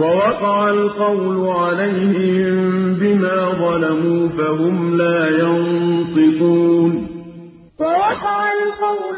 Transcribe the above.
وَوَقَعَ الْقَوْلُ عَلَيْهِم بِمَا ظَلَمُوا فَهُمْ لَا يَنطِقُونَ. وَوَقَعَ الْقَوْلُ